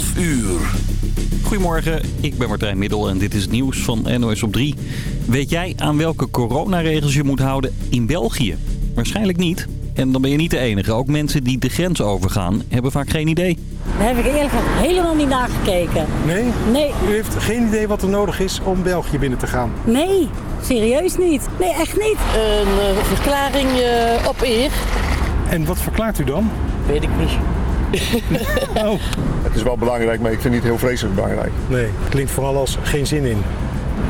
12 uur. Goedemorgen, ik ben Martijn Middel en dit is het nieuws van NOS op 3. Weet jij aan welke coronaregels je moet houden in België? Waarschijnlijk niet. En dan ben je niet de enige. Ook mensen die de grens overgaan hebben vaak geen idee. Daar heb ik eerlijk gezegd helemaal niet naar gekeken. Nee? Nee, U heeft geen idee wat er nodig is om België binnen te gaan? nee, serieus niet. Nee, echt niet. Een eh, verklaring eh, op eer. En wat verklaart u dan? Weet ik niet. Oh, Het is wel belangrijk, maar ik vind het niet heel vreselijk belangrijk. nee. Klinkt vooral als geen zin in.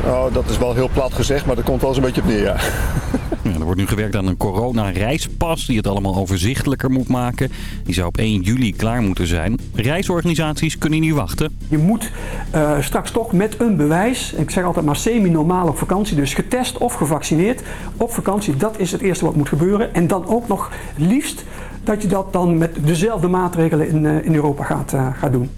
Oh, dat is wel heel plat gezegd, maar dat komt wel eens een beetje op neer, ja. Ja, er wordt nu gewerkt aan een corona-reispas die het allemaal overzichtelijker moet maken. Die zou op 1 juli klaar moeten zijn. Reisorganisaties kunnen niet wachten. Je moet eh, straks toch met een bewijs, ik zeg altijd maar semi-normaal op vakantie, dus getest of gevaccineerd op vakantie. Dat is het eerste wat moet gebeuren. En dan ook nog liefst dat je dat dan met dezelfde maatregelen in, eh, in Europa gaat, eh, gaat doen.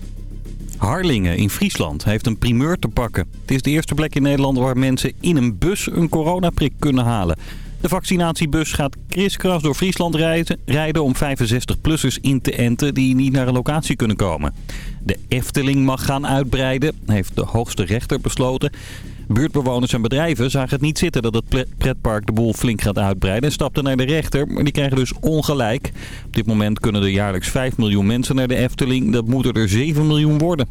Harlingen in Friesland heeft een primeur te pakken. Het is de eerste plek in Nederland waar mensen in een bus een coronaprik kunnen halen. De vaccinatiebus gaat kriskras door Friesland rijden om 65-plussers in te enten die niet naar een locatie kunnen komen. De Efteling mag gaan uitbreiden, heeft de hoogste rechter besloten. Buurtbewoners en bedrijven zagen het niet zitten dat het pre- pretpark de boel flink gaat uitbreiden en stapten naar de rechter. Maar die krijgen dus ongelijk. Op dit moment kunnen er jaarlijks 5 miljoen mensen naar de Efteling. Dat moeten er 7 miljoen worden.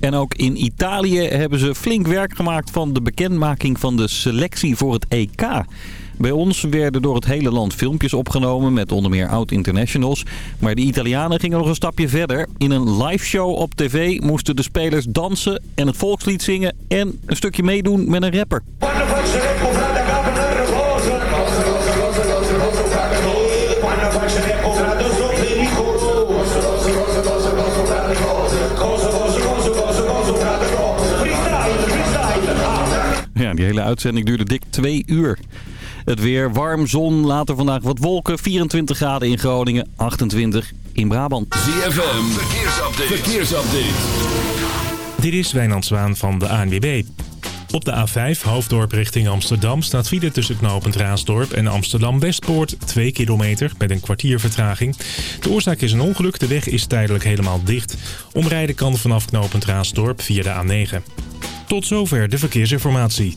En ook in Italië hebben ze flink werk gemaakt van de bekendmaking van de selectie voor het EK. Bij ons werden door het hele land filmpjes opgenomen met onder meer oud-internationals. Maar de Italianen gingen nog een stapje verder. In een liveshow op tv moesten de spelers dansen en het volkslied zingen en een stukje meedoen met een rapper. Ja, die hele uitzending duurde dik twee uur. Het weer warm, zon, later vandaag wat wolken. 24 graden in Groningen, 28 in Brabant. ZFM, verkeersupdate. verkeersupdate. Dit is Wijnand Zwaan van de ANWB. Op de A5, hoofddorp richting Amsterdam, staat file tussen knooppunt Raasdorp en Amsterdam-Westpoort 2 kilometer met een kwartier vertraging. De oorzaak is een ongeluk, de weg is tijdelijk helemaal dicht. Omrijden kan vanaf knooppunt Raasdorp via de A9. Tot zover de verkeersinformatie.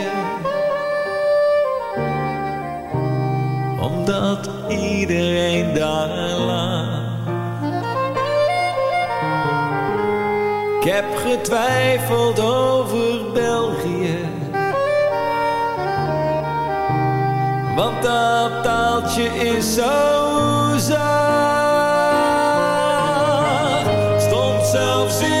Omdat iedereen daar laat. Ik heb getwijfeld over België. Want dat taaltje is zo zacht. Stond zelfs in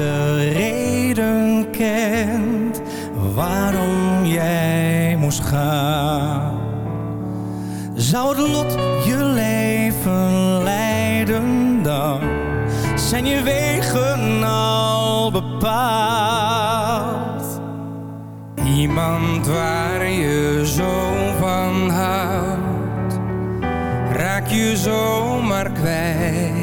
De reden kent waarom jij moest gaan. Zou het lot je leven leiden dan? Zijn je wegen al bepaald? Iemand waar je zo van houdt, raak je zomaar kwijt.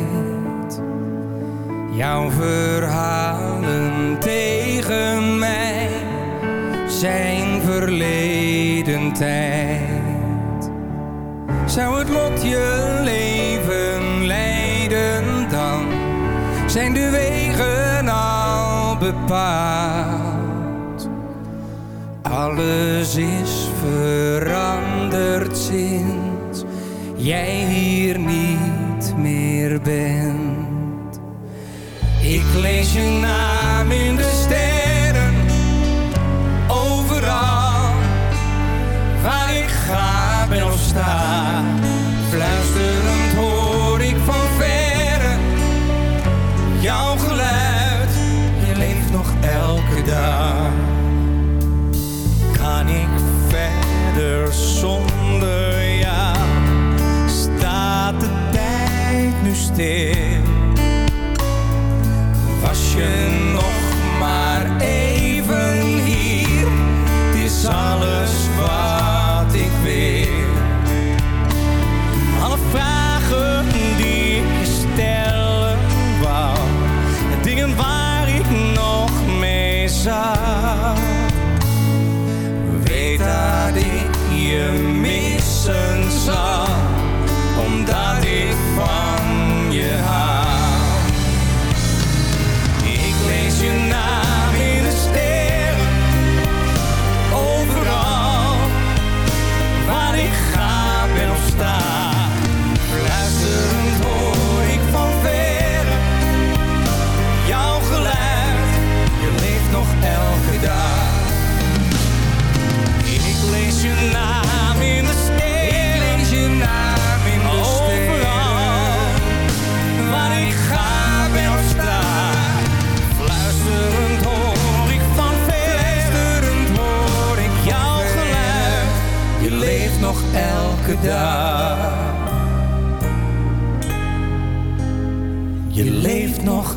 Jouw verhalen tegen mij zijn verleden tijd. Zou het lot je leven leiden dan? Zijn de wegen al bepaald? Alles is veranderd sinds jij hier niet meer bent. Ik lees je naam in de sterren, overal waar ik ga ben of sta. Fluisterend hoor ik van verre jouw geluid, je leeft nog elke dag. Kan ik verder zonder jou? Staat de tijd nu stil? Je leeft nog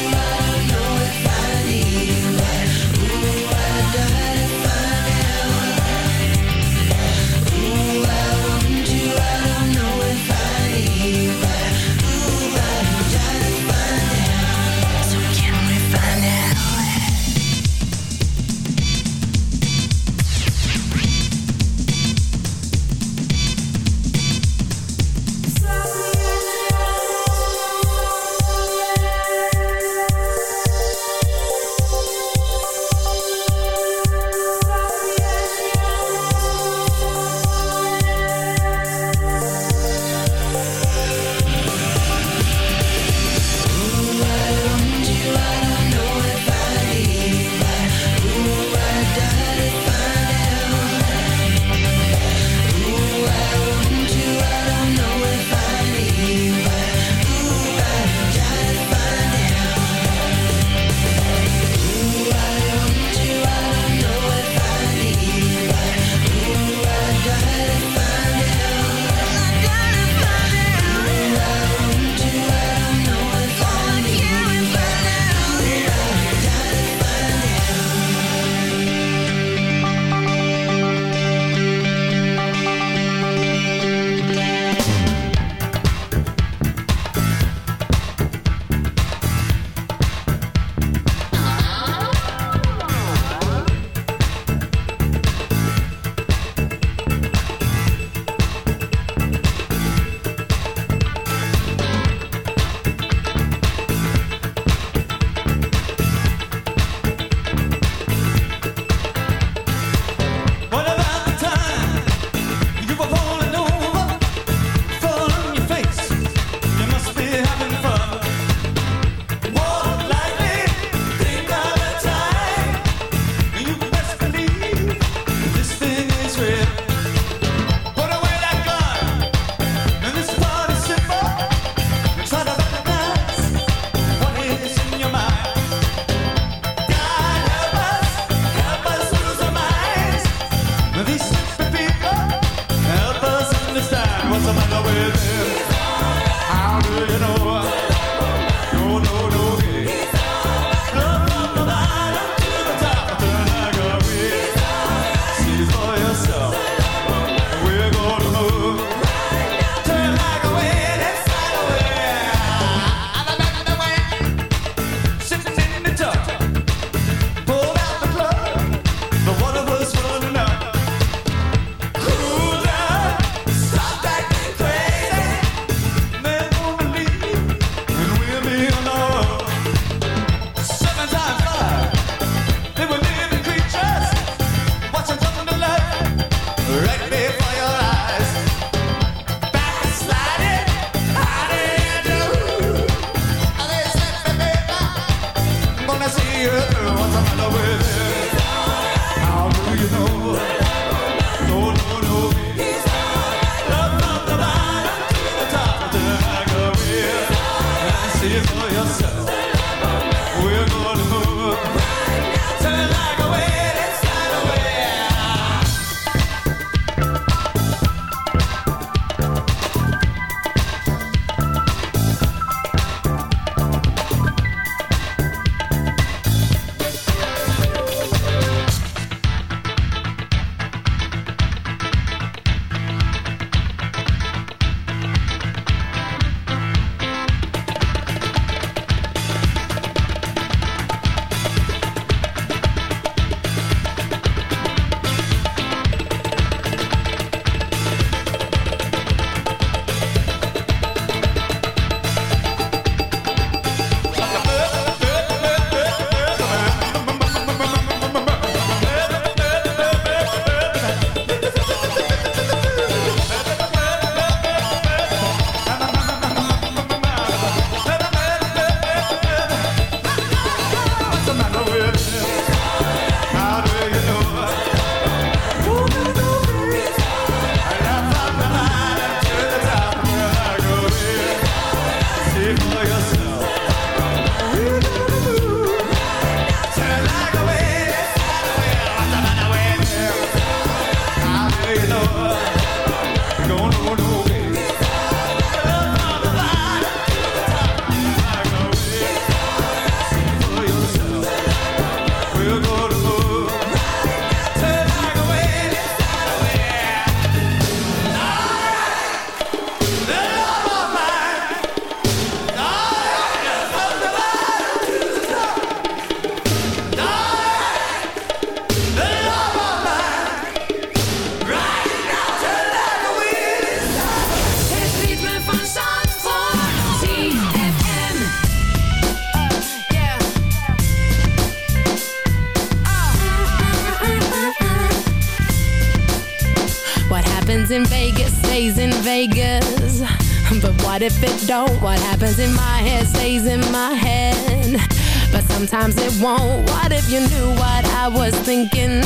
sometimes it won't What if you knew what I was thinking?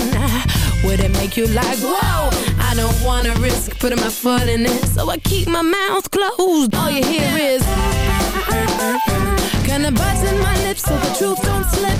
Would it make you like, whoa? I don't wanna risk putting my foot in it So I keep my mouth closed All you hear is Kinda biting my lips so the truth don't slip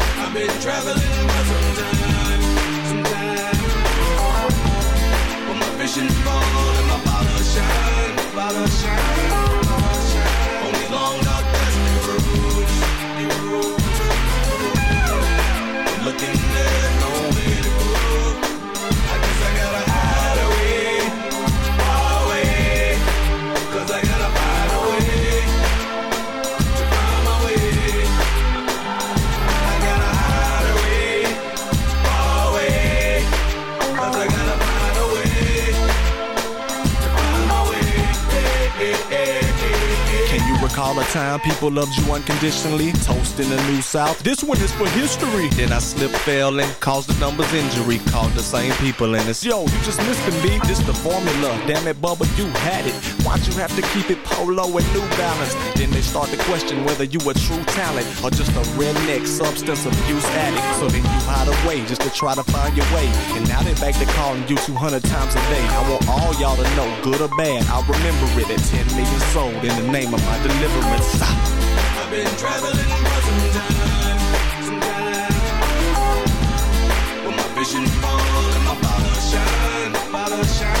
Been traveling for some time, some time. My vision bold and my bottle shine, bottle shine, Can the time people loved you unconditionally? Toast in the New South. This one is for history. Then I slipped, fell, and caused the numbers injury. Called the same people, and it's yo, you just missed the beat. This the formula. Damn it, Bubba, you had it. Why'd you have to keep it polo and New Balance? Then they start to question whether you a true talent or just a redneck substance abuse addict. So then you hide away just to try to find your way. And now they back to calling you 200 times a day. I want all y'all to know, good or bad, I'll remember it at 10 million sold in the name of my deliverance. I've been traveling for some time, some time. My vision bold and my bottle shine, bottle shine,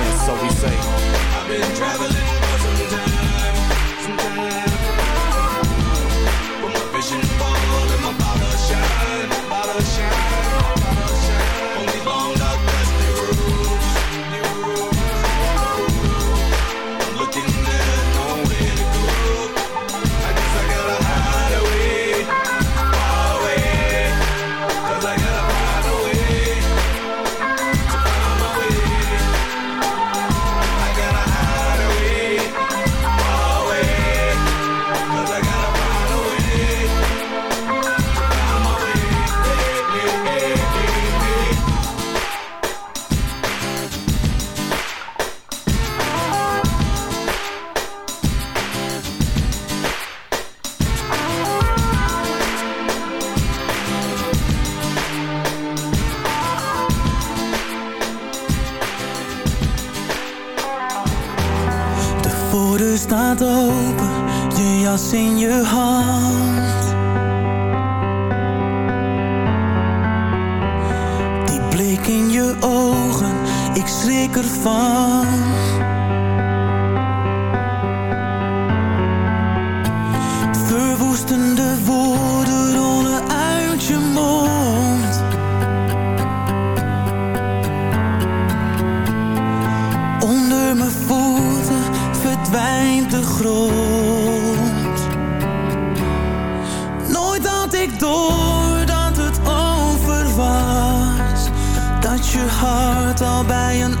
So we say, I've been traveling for some time, some time. In je hand. Die blik in je ogen, ik schrik ervan. Verwoestende woorden rollen uit je mond. Onder mijn voeten verdwijnt de grond. Hart al bij een